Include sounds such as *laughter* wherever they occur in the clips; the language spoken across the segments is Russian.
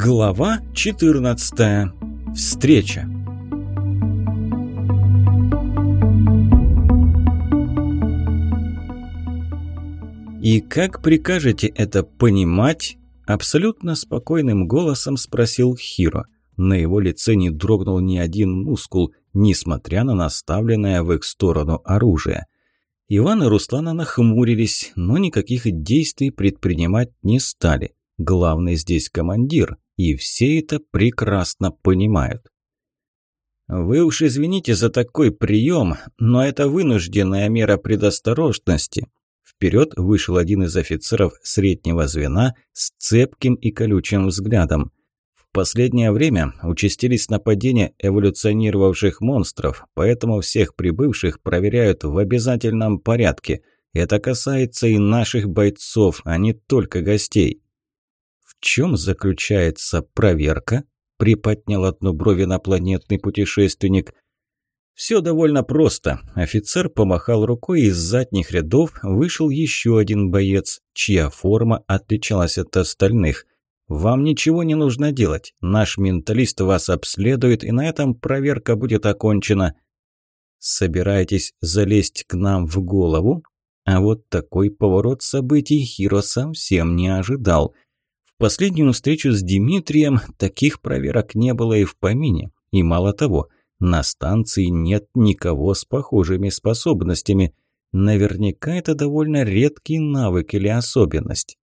Глава 14. Встреча. «И как прикажете это понимать?» Абсолютно спокойным голосом спросил Хиро. На его лице не дрогнул ни один мускул, несмотря на наставленное в их сторону оружие. Иван и Руслана нахмурились, но никаких действий предпринимать не стали. Главный здесь командир, и все это прекрасно понимают. «Вы уж извините за такой прием, но это вынужденная мера предосторожности». Вперед вышел один из офицеров среднего звена с цепким и колючим взглядом. В последнее время участились нападения эволюционировавших монстров, поэтому всех прибывших проверяют в обязательном порядке. Это касается и наших бойцов, а не только гостей чем заключается проверка?» – приподнял одну брови инопланетный путешественник. «Все довольно просто. Офицер помахал рукой, и из задних рядов вышел еще один боец, чья форма отличалась от остальных. Вам ничего не нужно делать. Наш менталист вас обследует, и на этом проверка будет окончена». «Собираетесь залезть к нам в голову?» А вот такой поворот событий Хиро совсем не ожидал – последнюю встречу с Дмитрием таких проверок не было и в помине. И мало того, на станции нет никого с похожими способностями. Наверняка это довольно редкий навык или особенность.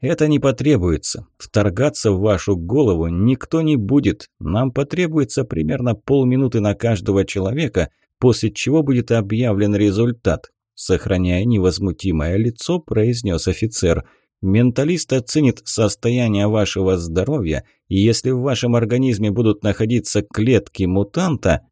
Это не потребуется. Вторгаться в вашу голову никто не будет. Нам потребуется примерно полминуты на каждого человека, после чего будет объявлен результат. Сохраняя невозмутимое лицо, произнес офицер – Менталист оценит состояние вашего здоровья, и если в вашем организме будут находиться клетки мутанта,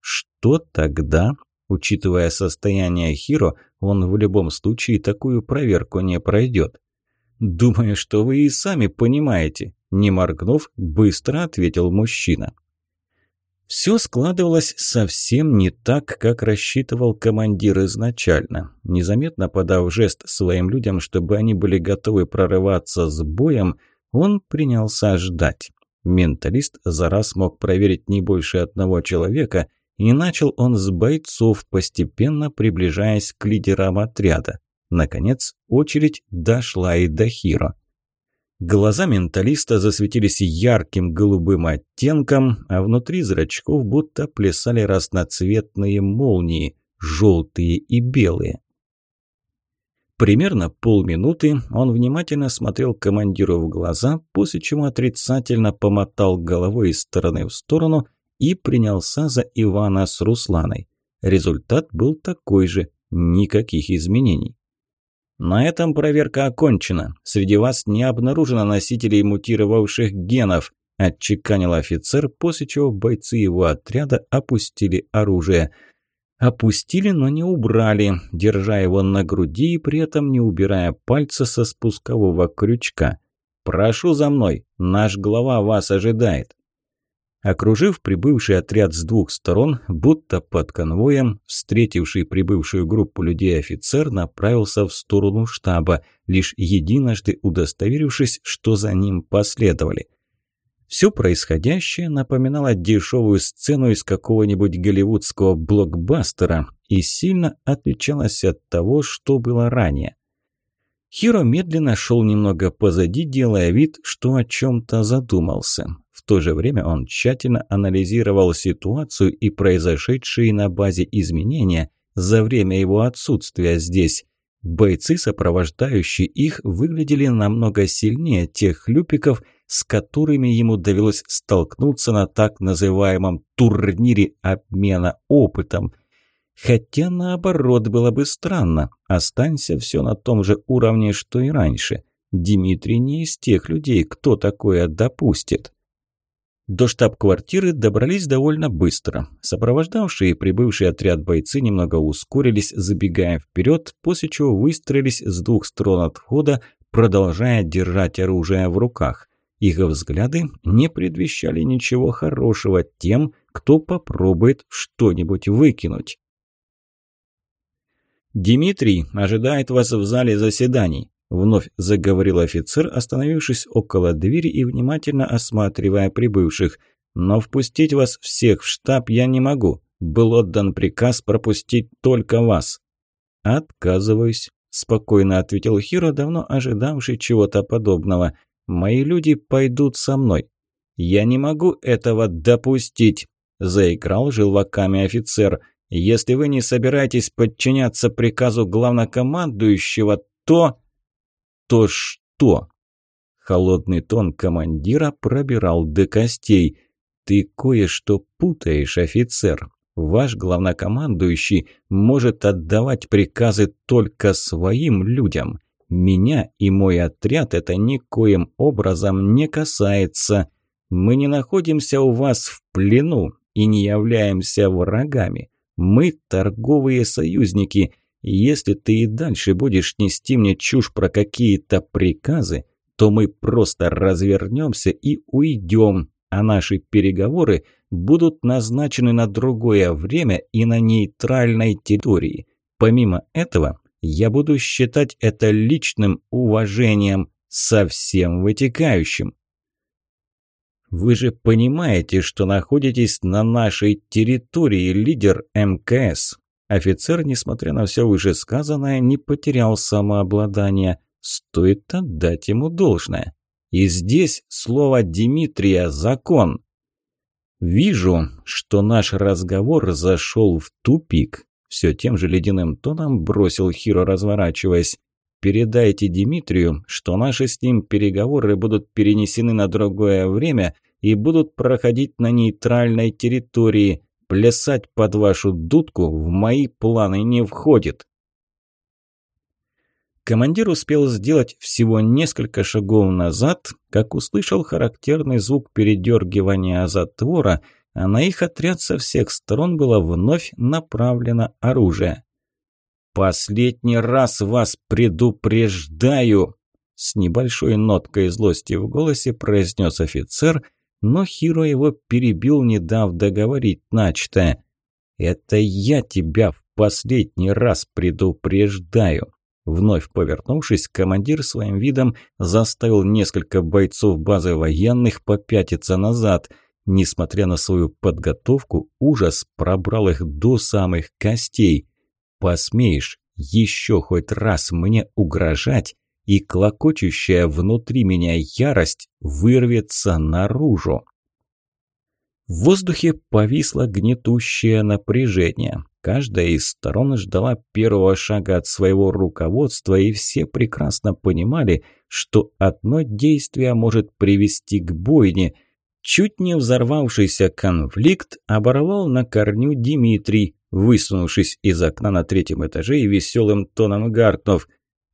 что тогда? Учитывая состояние Хиро, он в любом случае такую проверку не пройдет. «Думаю, что вы и сами понимаете», – не моргнув, быстро ответил мужчина. Все складывалось совсем не так, как рассчитывал командир изначально. Незаметно подав жест своим людям, чтобы они были готовы прорываться с боем, он принялся ждать. Менталист за раз мог проверить не больше одного человека, и начал он с бойцов, постепенно приближаясь к лидерам отряда. Наконец, очередь дошла и до Хиро. Глаза менталиста засветились ярким голубым оттенком, а внутри зрачков будто плясали разноцветные молнии, желтые и белые. Примерно полминуты он внимательно смотрел командиру в глаза, после чего отрицательно помотал головой из стороны в сторону и принялся за Ивана с Русланой. Результат был такой же, никаких изменений. На этом проверка окончена. Среди вас не обнаружено носителей мутировавших генов, отчеканил офицер, после чего бойцы его отряда опустили оружие. Опустили, но не убрали, держа его на груди и при этом не убирая пальца со спускового крючка. «Прошу за мной, наш глава вас ожидает». Окружив прибывший отряд с двух сторон, будто под конвоем, встретивший прибывшую группу людей офицер направился в сторону штаба, лишь единожды удостоверившись, что за ним последовали. Все происходящее напоминало дешевую сцену из какого-нибудь голливудского блокбастера и сильно отличалось от того, что было ранее. Хиро медленно шел немного позади, делая вид, что о чем-то задумался. В то же время он тщательно анализировал ситуацию и произошедшие на базе изменения за время его отсутствия здесь. Бойцы, сопровождающие их, выглядели намного сильнее тех хлюпиков, с которыми ему довелось столкнуться на так называемом турнире обмена опытом – Хотя наоборот было бы странно. Останься все на том же уровне, что и раньше. Дмитрий не из тех людей, кто такое допустит. До штаб-квартиры добрались довольно быстро. Сопровождавшие прибывший отряд бойцы немного ускорились, забегая вперед, после чего выстроились с двух сторон от входа, продолжая держать оружие в руках. Их взгляды не предвещали ничего хорошего тем, кто попробует что-нибудь выкинуть. «Дмитрий ожидает вас в зале заседаний», Вновь заговорил офицер, остановившись около двери и внимательно осматривая прибывших. «Но впустить вас всех в штаб я не могу. Был отдан приказ пропустить только вас». «Отказываюсь», – спокойно ответил Хиро, давно ожидавший чего-то подобного. «Мои люди пойдут со мной». «Я не могу этого допустить», – заиграл желваками офицер. «Если вы не собираетесь подчиняться приказу главнокомандующего, то...» «То что?» Холодный тон командира пробирал до костей. «Ты кое-что путаешь, офицер. Ваш главнокомандующий может отдавать приказы только своим людям. Меня и мой отряд это никоим образом не касается. Мы не находимся у вас в плену и не являемся врагами. Мы торговые союзники». Если ты и дальше будешь нести мне чушь про какие-то приказы, то мы просто развернемся и уйдем, а наши переговоры будут назначены на другое время и на нейтральной территории. Помимо этого, я буду считать это личным уважением со всем вытекающим. Вы же понимаете, что находитесь на нашей территории, лидер МКС. Офицер, несмотря на все вышесказанное, не потерял самообладание. Стоит отдать ему должное. И здесь слово Дмитрия – закон. Вижу, что наш разговор зашел в тупик. Все тем же ледяным тоном бросил Хиро, разворачиваясь. Передайте Дмитрию, что наши с ним переговоры будут перенесены на другое время и будут проходить на нейтральной территории. Плясать под вашу дудку в мои планы не входит. Командир успел сделать всего несколько шагов назад, как услышал характерный звук передергивания затвора, а на их отряд со всех сторон было вновь направлено оружие. «Последний раз вас предупреждаю!» С небольшой ноткой злости в голосе произнес офицер – но Хиро его перебил, не дав договорить начатое. «Это я тебя в последний раз предупреждаю». Вновь повернувшись, командир своим видом заставил несколько бойцов базы военных попятиться назад. Несмотря на свою подготовку, ужас пробрал их до самых костей. «Посмеешь еще хоть раз мне угрожать, и клокочущая внутри меня ярость вырвется наружу. В воздухе повисло гнетущее напряжение. Каждая из сторон ждала первого шага от своего руководства, и все прекрасно понимали, что одно действие может привести к бойне. Чуть не взорвавшийся конфликт оборвал на корню Дмитрий, высунувшись из окна на третьем этаже и веселым тоном гаркнув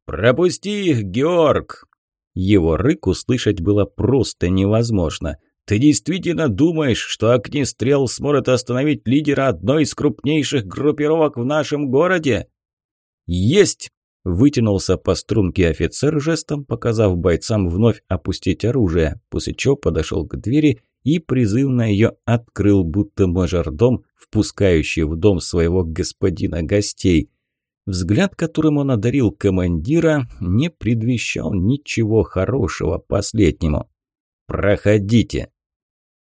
«Пропусти их, Георг!» Его рык услышать было просто невозможно. «Ты действительно думаешь, что огнестрел сможет остановить лидера одной из крупнейших группировок в нашем городе?» «Есть!» – вытянулся по струнке офицер, жестом показав бойцам вновь опустить оружие, после чего подошел к двери и призывно ее открыл, будто мажордом, впускающий в дом своего господина гостей. Взгляд, которым он одарил командира, не предвещал ничего хорошего последнему. «Проходите!»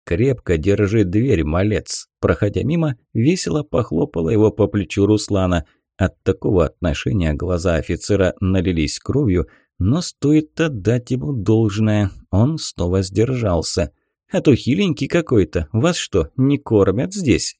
«Крепко держи дверь, малец!» Проходя мимо, весело похлопала его по плечу Руслана. От такого отношения глаза офицера налились кровью, но стоит отдать ему должное, он снова сдержался. «А то хиленький какой-то, вас что, не кормят здесь?»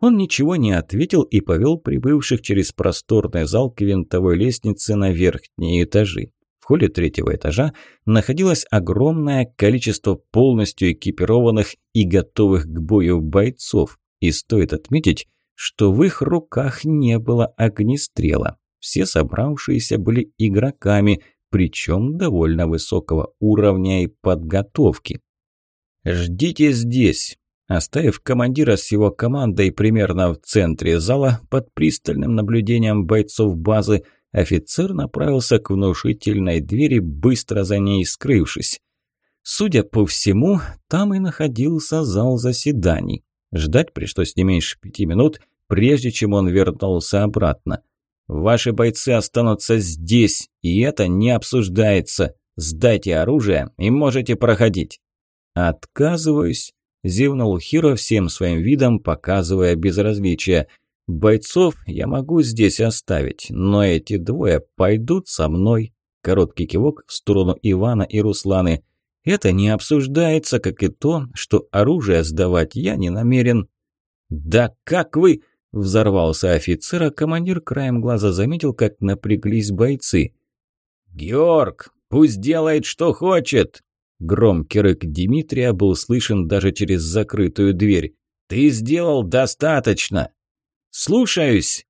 Он ничего не ответил и повел прибывших через просторный зал к винтовой лестнице на верхние этажи. В холле третьего этажа находилось огромное количество полностью экипированных и готовых к бою бойцов. И стоит отметить, что в их руках не было огнестрела. Все собравшиеся были игроками, причем довольно высокого уровня и подготовки. «Ждите здесь», Оставив командира с его командой примерно в центре зала под пристальным наблюдением бойцов базы, офицер направился к внушительной двери, быстро за ней скрывшись. Судя по всему, там и находился зал заседаний. Ждать пришлось не меньше пяти минут, прежде чем он вернулся обратно. Ваши бойцы останутся здесь, и это не обсуждается. Сдайте оружие и можете проходить». «Отказываюсь», – зевнул Хиро всем своим видом, показывая безразличие. «Бойцов я могу здесь оставить, но эти двое пойдут со мной». Короткий кивок в сторону Ивана и Русланы. «Это не обсуждается, как и то, что оружие сдавать я не намерен». «Да как вы...» – взорвался офицер, а командир краем глаза заметил, как напряглись бойцы. «Георг, пусть делает, что хочет!» Громкий рык Дмитрия был слышен даже через закрытую дверь. «Ты сделал достаточно!» «Слушаюсь!»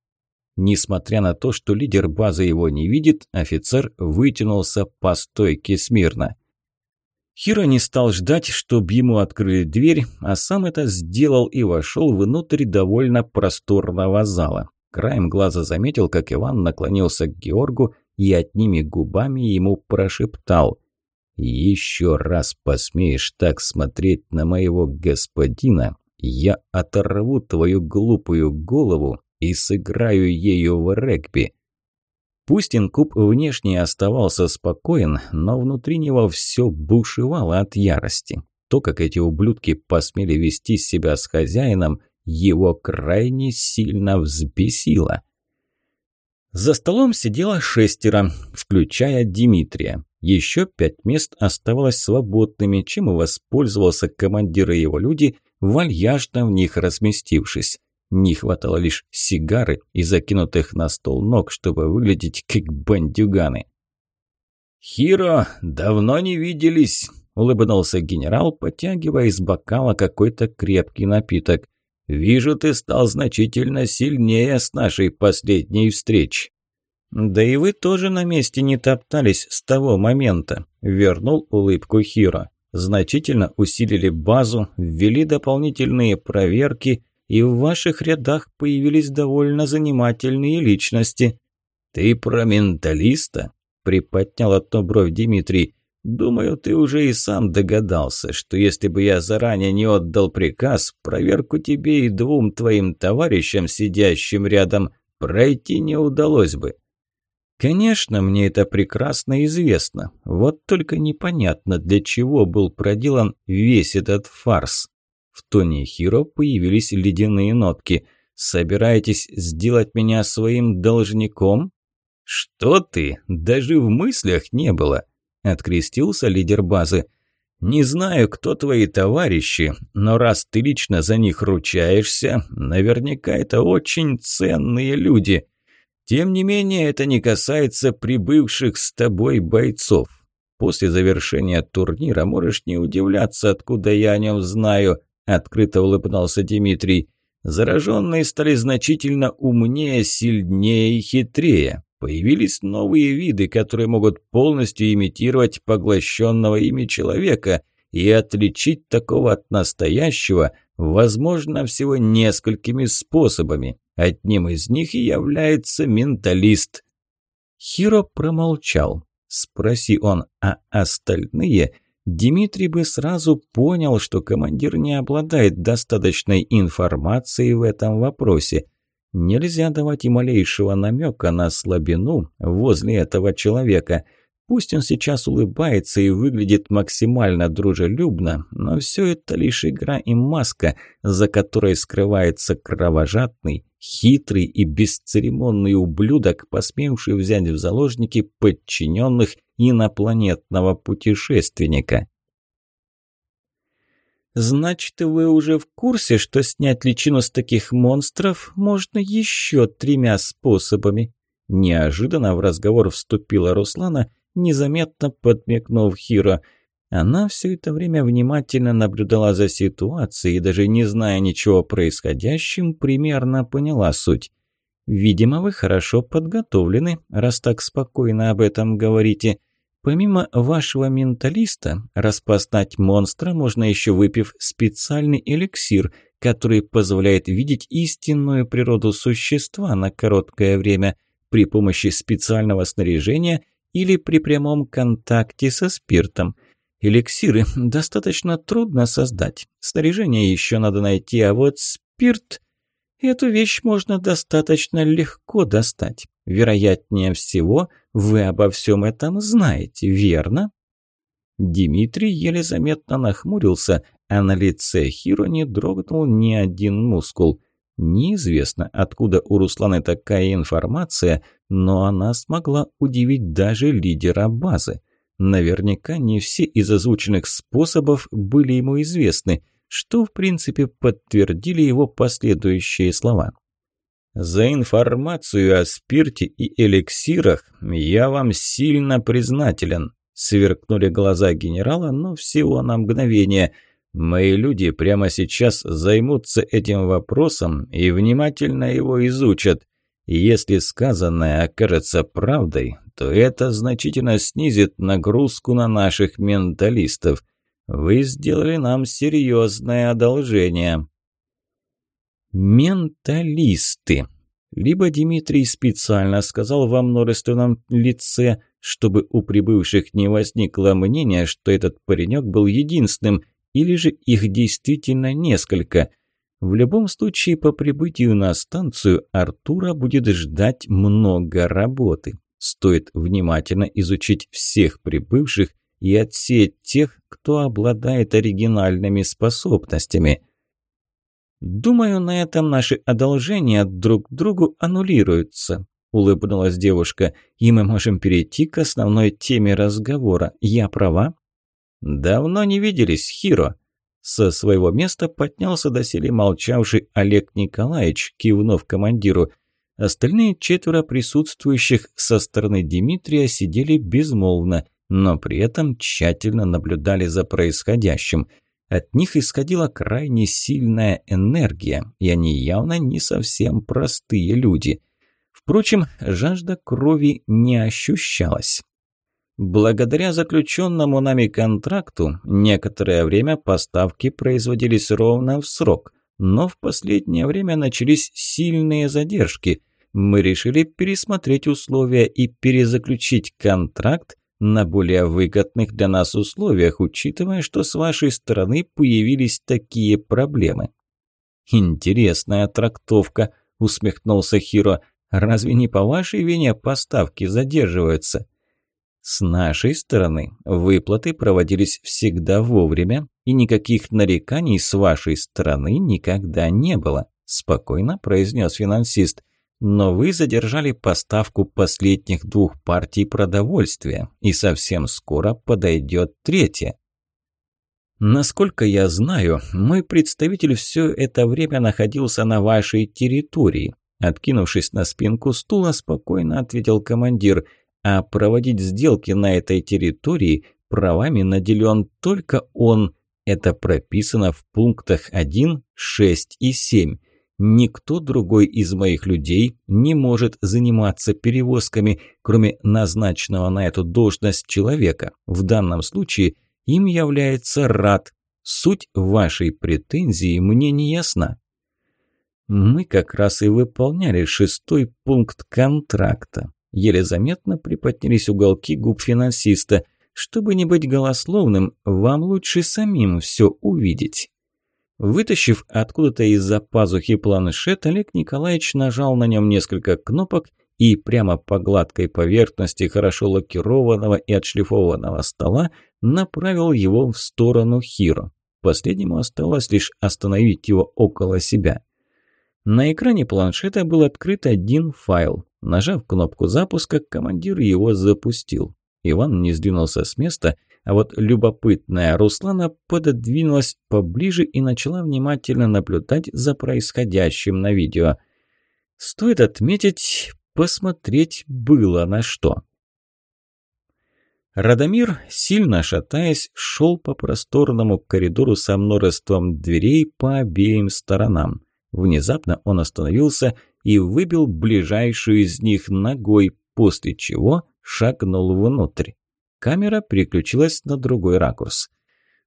Несмотря на то, что лидер базы его не видит, офицер вытянулся по стойке смирно. Хиро не стал ждать, чтобы ему открыли дверь, а сам это сделал и вошел внутрь довольно просторного зала. Краем глаза заметил, как Иван наклонился к Георгу и одними губами ему прошептал «Еще раз посмеешь так смотреть на моего господина, я оторву твою глупую голову и сыграю ею в регби». Пусть инкуб внешне оставался спокоен, но внутри него все бушевало от ярости. То, как эти ублюдки посмели вести себя с хозяином, его крайне сильно взбесило. За столом сидело шестеро, включая Дмитрия. Еще пять мест оставалось свободными, чем и воспользовался командир и его люди, вальяжно в них разместившись. Не хватало лишь сигары и закинутых на стол ног, чтобы выглядеть как бандюганы. «Хиро, давно не виделись!» – улыбнулся генерал, потягивая из бокала какой-то крепкий напиток. «Вижу, ты стал значительно сильнее с нашей последней встречи». «Да и вы тоже на месте не топтались с того момента», – вернул улыбку Хиро. «Значительно усилили базу, ввели дополнительные проверки – и в ваших рядах появились довольно занимательные личности». «Ты про менталиста?» – приподнял одну бровь Дмитрий. «Думаю, ты уже и сам догадался, что если бы я заранее не отдал приказ, проверку тебе и двум твоим товарищам, сидящим рядом, пройти не удалось бы». «Конечно, мне это прекрасно известно. Вот только непонятно, для чего был проделан весь этот фарс». В тоне Хиро появились ледяные нотки. «Собираетесь сделать меня своим должником?» «Что ты? Даже в мыслях не было!» – открестился лидер базы. «Не знаю, кто твои товарищи, но раз ты лично за них ручаешься, наверняка это очень ценные люди. Тем не менее, это не касается прибывших с тобой бойцов. После завершения турнира можешь не удивляться, откуда я о нем знаю. Открыто улыбнулся Дмитрий. Зараженные стали значительно умнее, сильнее и хитрее. Появились новые виды, которые могут полностью имитировать поглощенного ими человека, и отличить такого от настоящего возможно всего несколькими способами. Одним из них и является менталист. Хиро промолчал. Спроси он, а остальные – Дмитрий бы сразу понял, что командир не обладает достаточной информацией в этом вопросе. Нельзя давать и малейшего намека на слабину возле этого человека. Пусть он сейчас улыбается и выглядит максимально дружелюбно, но все это лишь игра и маска, за которой скрывается кровожадный, хитрый и бесцеремонный ублюдок, посмевший взять в заложники подчиненных инопланетного путешественника. «Значит, вы уже в курсе, что снять личину с таких монстров можно еще тремя способами?» Неожиданно в разговор вступила Руслана, незаметно подмигнув Хиро. Она все это время внимательно наблюдала за ситуацией и даже не зная ничего о происходящем, примерно поняла суть. «Видимо, вы хорошо подготовлены, раз так спокойно об этом говорите. Помимо вашего менталиста, распознать монстра можно еще выпив специальный эликсир, который позволяет видеть истинную природу существа на короткое время при помощи специального снаряжения или при прямом контакте со спиртом. Эликсиры *laughs* достаточно трудно создать, снаряжение еще надо найти, а вот спирт... Эту вещь можно достаточно легко достать. Вероятнее всего, вы обо всем этом знаете, верно?» Дмитрий еле заметно нахмурился, а на лице Хиро не дрогнул ни один мускул. Неизвестно, откуда у Русланы такая информация, но она смогла удивить даже лидера базы. Наверняка не все из озвученных способов были ему известны, что в принципе подтвердили его последующие слова. «За информацию о спирте и эликсирах я вам сильно признателен», сверкнули глаза генерала, но всего на мгновение – Мои люди прямо сейчас займутся этим вопросом и внимательно его изучат. если сказанное окажется правдой, то это значительно снизит нагрузку на наших менталистов. Вы сделали нам серьезное одолжение. Менталисты. Либо Дмитрий специально сказал во множественном лице, чтобы у прибывших не возникло мнения, что этот паренек был единственным – или же их действительно несколько. В любом случае, по прибытию на станцию Артура будет ждать много работы. Стоит внимательно изучить всех прибывших и отсеять тех, кто обладает оригинальными способностями. «Думаю, на этом наши одолжения друг другу аннулируются», – улыбнулась девушка, – «и мы можем перейти к основной теме разговора. Я права?» «Давно не виделись, Хиро!» Со своего места поднялся доселе молчавший Олег Николаевич, кивнув командиру. Остальные четверо присутствующих со стороны Дмитрия сидели безмолвно, но при этом тщательно наблюдали за происходящим. От них исходила крайне сильная энергия, и они явно не совсем простые люди. Впрочем, жажда крови не ощущалась. Благодаря заключенному нами контракту некоторое время поставки производились ровно в срок, но в последнее время начались сильные задержки. Мы решили пересмотреть условия и перезаключить контракт на более выгодных для нас условиях, учитывая, что с вашей стороны появились такие проблемы. «Интересная трактовка», – усмехнулся Хиро. «Разве не по вашей вине поставки задерживаются?» С нашей стороны выплаты проводились всегда вовремя, и никаких нареканий с вашей стороны никогда не было, спокойно произнес финансист. Но вы задержали поставку последних двух партий продовольствия, и совсем скоро подойдет третья. Насколько я знаю, мой представитель все это время находился на вашей территории. Откинувшись на спинку стула, спокойно ответил командир – а проводить сделки на этой территории правами наделен только он. Это прописано в пунктах 1, 6 и 7. Никто другой из моих людей не может заниматься перевозками, кроме назначенного на эту должность человека. В данном случае им является РАД. Суть вашей претензии мне не ясна. Мы как раз и выполняли шестой пункт контракта. Еле заметно приподнялись уголки губ финансиста. Чтобы не быть голословным, вам лучше самим все увидеть. Вытащив откуда-то из-за пазухи планшет, Олег Николаевич нажал на нем несколько кнопок и прямо по гладкой поверхности хорошо лакированного и отшлифованного стола направил его в сторону Хиро. Последнему осталось лишь остановить его около себя. На экране планшета был открыт один файл. Нажав кнопку запуска, командир его запустил. Иван не сдвинулся с места, а вот любопытная Руслана пододвинулась поближе и начала внимательно наблюдать за происходящим на видео. Стоит отметить, посмотреть было на что. Радомир, сильно шатаясь, шел по просторному коридору со множеством дверей по обеим сторонам. Внезапно он остановился и выбил ближайшую из них ногой, после чего шагнул внутрь. Камера переключилась на другой ракурс.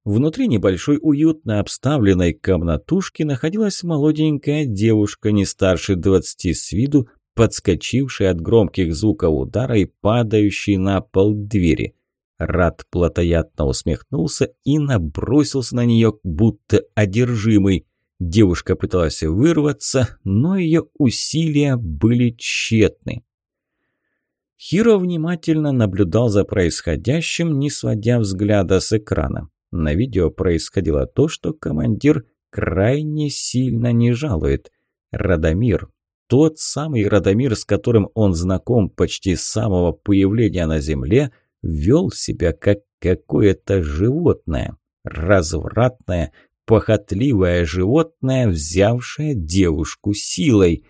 Внутри небольшой уютно обставленной комнатушки находилась молоденькая девушка не старше двадцати с виду, подскочившая от громких звуков удара и падающей на пол двери. Рад плотоядно усмехнулся и набросился на нее, будто одержимый. Девушка пыталась вырваться, но ее усилия были тщетны. Хиро внимательно наблюдал за происходящим, не сводя взгляда с экрана. На видео происходило то, что командир крайне сильно не жалует. Радомир, тот самый Радомир, с которым он знаком почти с самого появления на Земле, вел себя как какое-то животное. Развратное, похотливое животное, взявшее девушку силой.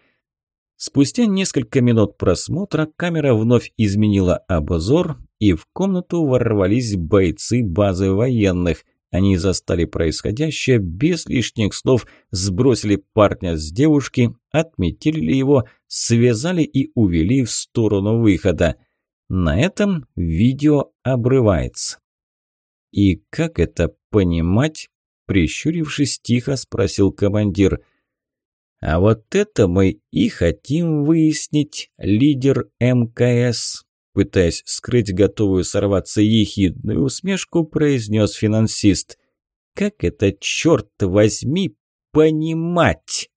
Спустя несколько минут просмотра камера вновь изменила обзор, и в комнату ворвались бойцы базы военных. Они застали происходящее без лишних слов, сбросили парня с девушки, отметили его, связали и увели в сторону выхода. На этом видео обрывается. «И как это понимать?» – прищурившись тихо спросил командир – а вот это мы и хотим выяснить, лидер МКС. Пытаясь скрыть готовую сорваться ехидную усмешку, произнес финансист. Как это, черт возьми, понимать?